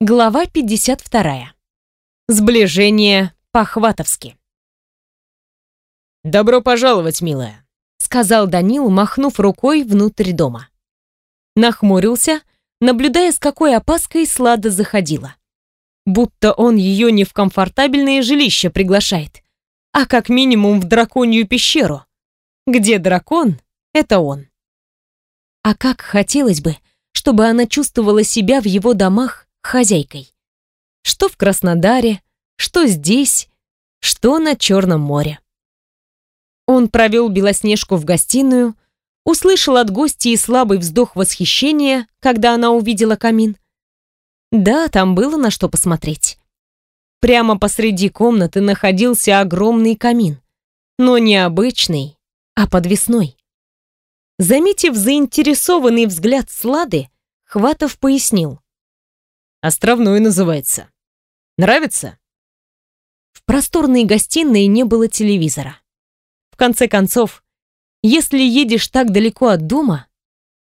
Глава 52. Сближение по-хватовски. «Добро пожаловать, милая», — сказал Данил, махнув рукой внутрь дома. Нахмурился, наблюдая, с какой опаской Слада заходила. Будто он ее не в комфортабельное жилище приглашает, а как минимум в драконью пещеру. Где дракон — это он. А как хотелось бы, чтобы она чувствовала себя в его домах хозяйкой. Что в Краснодаре, что здесь, что на Черном море. Он провел Белоснежку в гостиную, услышал от гостей слабый вздох восхищения, когда она увидела камин. Да, там было на что посмотреть. Прямо посреди комнаты находился огромный камин, но не обычный, а подвесной. Заметив заинтересованный взгляд Слады, Хватов пояснил. Островной называется. Нравится? В просторной гостиной не было телевизора. В конце концов, если едешь так далеко от дома,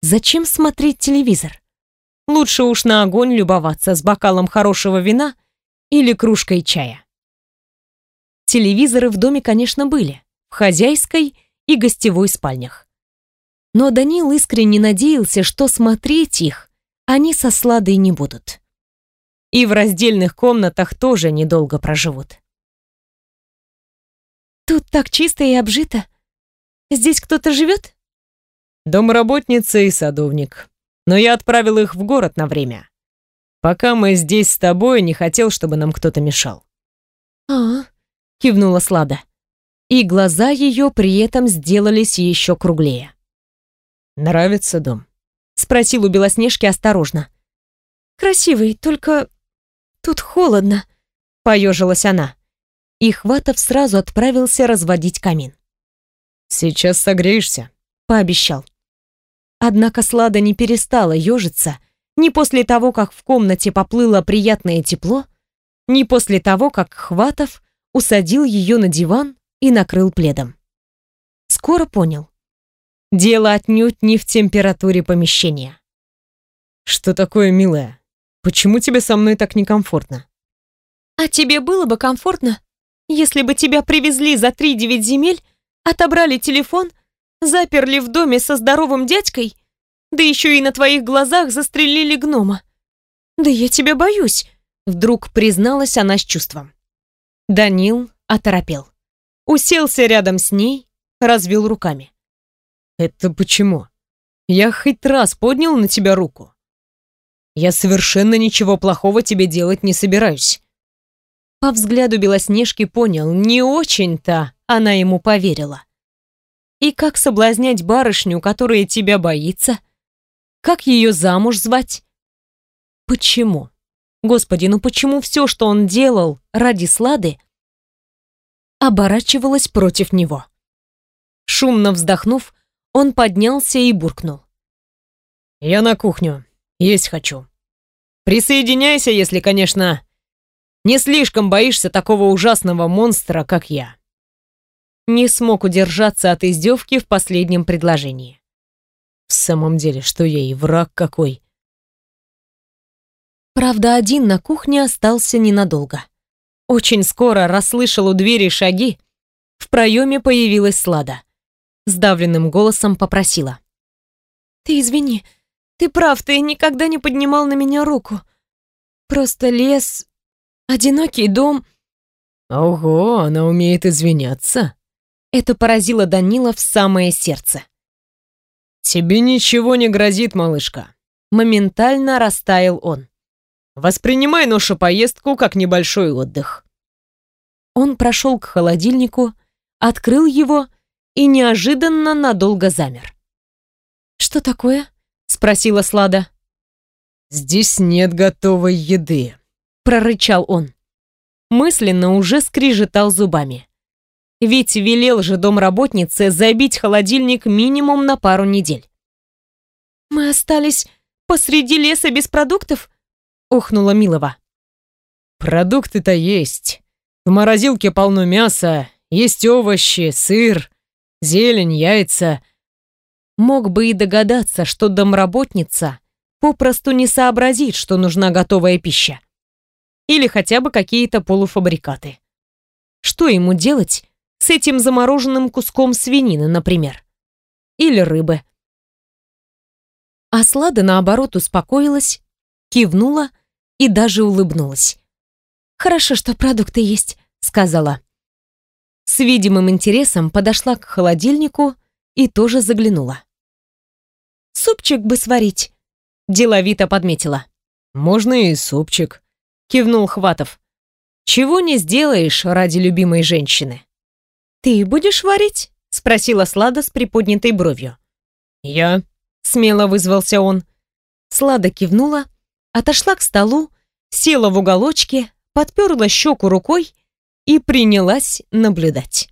зачем смотреть телевизор? Лучше уж на огонь любоваться с бокалом хорошего вина или кружкой чая. Телевизоры в доме, конечно, были, в хозяйской и гостевой спальнях. Но Данил искренне надеялся, что смотреть их они со Сладой не будут и в раздельных комнатах тоже недолго проживут. Тут так чисто и обжито. Здесь кто-то живет? Домработница и садовник. Но я отправил их в город на время. Пока мы здесь с тобой, не хотел, чтобы нам кто-то мешал. А, кивнула Слада. И глаза ее при этом сделались еще круглее. Нравится дом? спросил у Белоснежки осторожно. Красивый, только Тут холодно, поежилась она. И Хватов сразу отправился разводить камин. Сейчас согреешься, пообещал. Однако Слада не перестала ежиться ни после того, как в комнате поплыло приятное тепло, ни после того, как Хватов усадил ее на диван и накрыл пледом. Скоро понял. Дело отнюдь не в температуре помещения. «Что такое, милая?» Почему тебе со мной так некомфортно? А тебе было бы комфортно, если бы тебя привезли за три девять земель, отобрали телефон, заперли в доме со здоровым дядькой, да еще и на твоих глазах застрелили гнома. Да я тебя боюсь, вдруг призналась она с чувством. Данил оторопел. Уселся рядом с ней, развел руками. Это почему? Я хоть раз поднял на тебя руку. Я совершенно ничего плохого тебе делать не собираюсь. По взгляду Белоснежки понял, не очень-то она ему поверила. И как соблазнять барышню, которая тебя боится? Как ее замуж звать? Почему? Господи, ну почему все, что он делал ради Слады, оборачивалось против него? Шумно вздохнув, он поднялся и буркнул. «Я на кухню. Есть хочу. Присоединяйся, если, конечно, не слишком боишься такого ужасного монстра, как я. Не смог удержаться от издевки в последнем предложении. В самом деле, что я и враг какой. Правда, один на кухне остался ненадолго. Очень скоро расслышал у двери шаги. В проеме появилась Слада. Сдавленным голосом попросила. «Ты извини, ты прав, ты никогда не поднимал на меня руку. Просто лес, одинокий дом. Ого, она умеет извиняться. Это поразило Данила в самое сердце. Тебе ничего не грозит, малышка. Моментально растаял он. Воспринимай нашу поездку как небольшой отдых. Он прошел к холодильнику, открыл его и неожиданно надолго замер. Что такое? Спросила Слада. Здесь нет готовой еды, прорычал он. Мысленно уже скрижетал зубами. Ведь велел же домработнице забить холодильник минимум на пару недель. Мы остались посреди леса без продуктов? охнула Милова. Продукты-то есть. В морозилке полно мяса, есть овощи, сыр, зелень, яйца. Мог бы и догадаться, что домработница попросту не сообразит, что нужна готовая пища. Или хотя бы какие-то полуфабрикаты. Что ему делать с этим замороженным куском свинины, например? Или рыбы? Аслада, наоборот, успокоилась, кивнула и даже улыбнулась. «Хорошо, что продукты есть», — сказала. С видимым интересом подошла к холодильнику и тоже заглянула. «Супчик бы сварить», — деловито подметила. «Можно и супчик», — кивнул Хватов. «Чего не сделаешь ради любимой женщины?» «Ты будешь варить?» — спросила Слада с приподнятой бровью. «Я?» — смело вызвался он. Слада кивнула, отошла к столу, села в уголочке, подперла щеку рукой и принялась наблюдать.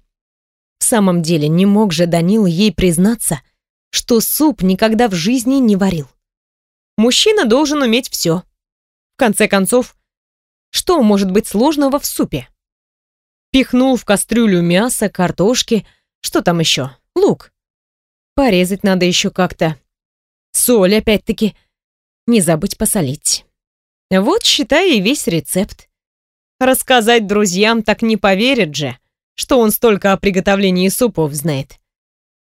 Самом деле, не мог же Данил ей признаться, что суп никогда в жизни не варил. Мужчина должен уметь все. В конце концов, что может быть сложного в супе? Пихнул в кастрюлю мясо, картошки, что там еще? Лук. Порезать надо еще как-то. Соль, опять-таки. Не забыть посолить. Вот, считай, и весь рецепт. Рассказать друзьям так не поверят же, что он столько о приготовлении супов знает.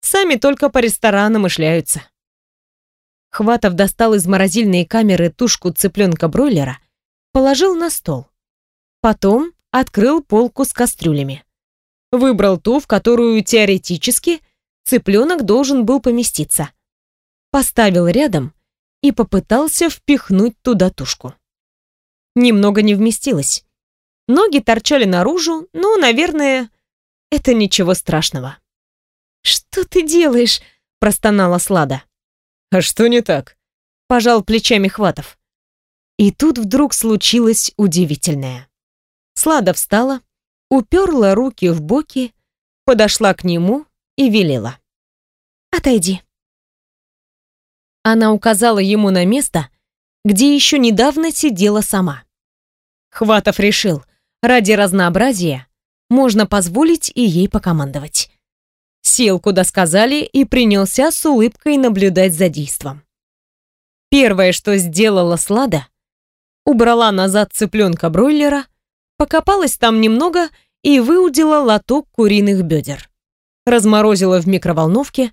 Сами только по ресторанам и шляются. Хватов достал из морозильной камеры тушку цыпленка-бройлера, положил на стол. Потом открыл полку с кастрюлями. Выбрал ту, в которую теоретически цыпленок должен был поместиться. Поставил рядом и попытался впихнуть туда тушку. Немного не вместилось. Ноги торчали наружу, но, наверное, это ничего страшного. «Что ты делаешь?» – простонала Слада. «А что не так?» – пожал плечами Хватов. И тут вдруг случилось удивительное. Слада встала, уперла руки в боки, подошла к нему и велела. «Отойди». Она указала ему на место, где еще недавно сидела сама. Хватов решил, ради разнообразия можно позволить и ей покомандовать сел, куда сказали, и принялся с улыбкой наблюдать за действом. Первое, что сделала Слада, убрала назад цыпленка-бройлера, покопалась там немного и выудила лоток куриных бедер. Разморозила в микроволновке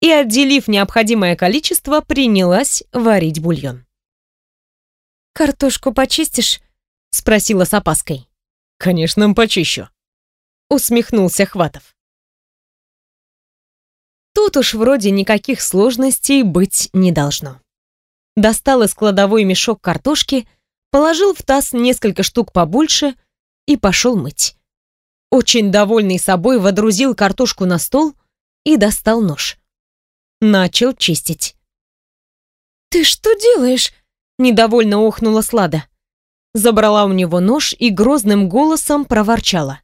и, отделив необходимое количество, принялась варить бульон. «Картошку почистишь?» — спросила с опаской. «Конечно, почищу», — усмехнулся Хватов. Тут уж вроде никаких сложностей быть не должно. Достал из кладовой мешок картошки, положил в таз несколько штук побольше и пошел мыть. Очень довольный собой водрузил картошку на стол и достал нож. Начал чистить. «Ты что делаешь?» — недовольно охнула Слада. Забрала у него нож и грозным голосом проворчала.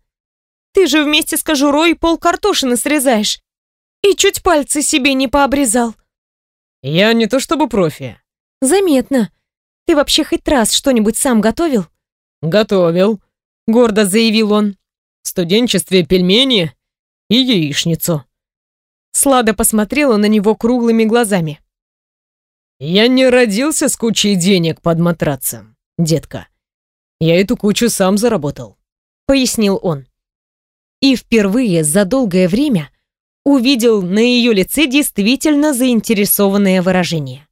«Ты же вместе с кожурой пол картошины срезаешь. И чуть пальцы себе не пообрезал. Я не то чтобы профи. Заметно. Ты вообще хоть раз что-нибудь сам готовил? Готовил, гордо заявил он. В студенчестве пельмени и яичницу. Слада посмотрела на него круглыми глазами. Я не родился с кучей денег под матрацем, детка. Я эту кучу сам заработал, пояснил он. И впервые за долгое время увидел на ее лице действительно заинтересованное выражение.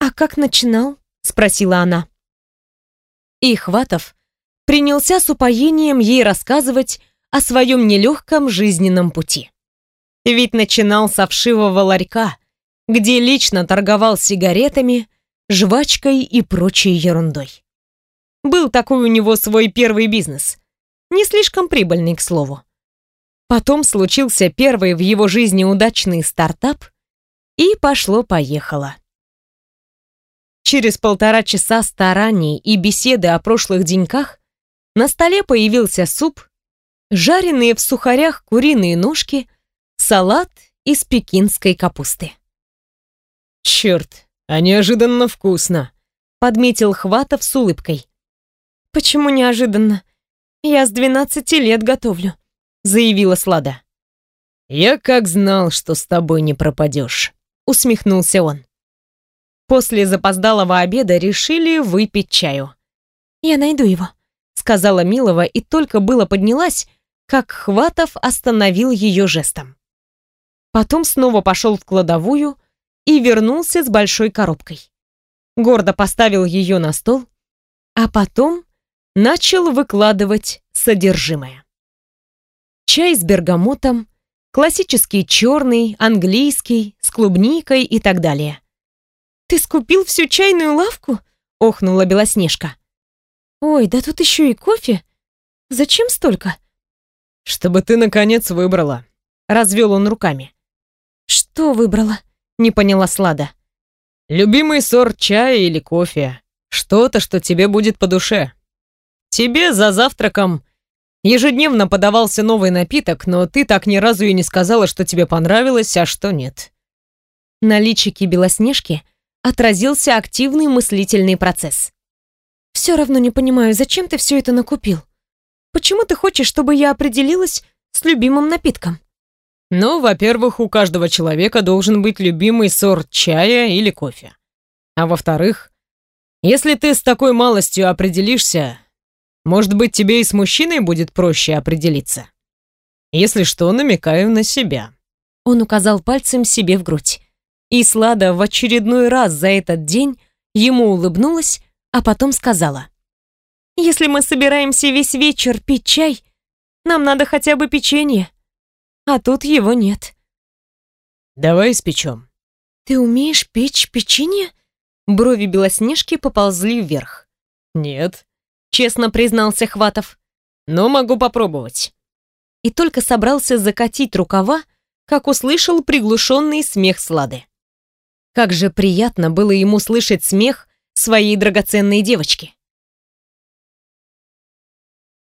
«А как начинал?» — спросила она. И Хватов принялся с упоением ей рассказывать о своем нелегком жизненном пути. Ведь начинал с вшивого ларька, где лично торговал сигаретами, жвачкой и прочей ерундой. Был такой у него свой первый бизнес, не слишком прибыльный, к слову. Потом случился первый в его жизни удачный стартап, и пошло-поехало. Через полтора часа стараний и беседы о прошлых деньках на столе появился суп, жареные в сухарях куриные ножки, салат из пекинской капусты. «Черт, а неожиданно вкусно!» — подметил Хватов с улыбкой. «Почему неожиданно? Я с двенадцати лет готовлю заявила Слада. «Я как знал, что с тобой не пропадешь», — усмехнулся он. После запоздалого обеда решили выпить чаю. «Я найду его», — сказала Милова и только было поднялась, как Хватов остановил ее жестом. Потом снова пошел в кладовую и вернулся с большой коробкой. Гордо поставил ее на стол, а потом начал выкладывать содержимое. Чай с бергамотом, классический черный, английский, с клубникой и так далее. «Ты скупил всю чайную лавку?» — охнула Белоснежка. «Ой, да тут еще и кофе. Зачем столько?» «Чтобы ты, наконец, выбрала», — развел он руками. «Что выбрала?» — не поняла Слада. «Любимый сорт чая или кофе. Что-то, что тебе будет по душе. Тебе за завтраком ежедневно подавался новый напиток, но ты так ни разу и не сказала, что тебе понравилось, а что нет». На личике Белоснежки отразился активный мыслительный процесс. «Все равно не понимаю, зачем ты все это накупил? Почему ты хочешь, чтобы я определилась с любимым напитком?» «Ну, во-первых, у каждого человека должен быть любимый сорт чая или кофе. А во-вторых, если ты с такой малостью определишься, может быть, тебе и с мужчиной будет проще определиться. Если что, намекаю на себя». Он указал пальцем себе в грудь. И Слада в очередной раз за этот день ему улыбнулась, а потом сказала. «Если мы собираемся весь вечер пить чай, нам надо хотя бы печенье. А тут его нет». «Давай испечем». «Ты умеешь печь печенье?» Брови Белоснежки поползли вверх. «Нет», — честно признался Хватов. «Но могу попробовать». И только собрался закатить рукава, как услышал приглушенный смех Слады. Как же приятно было ему слышать смех своей драгоценной девочки.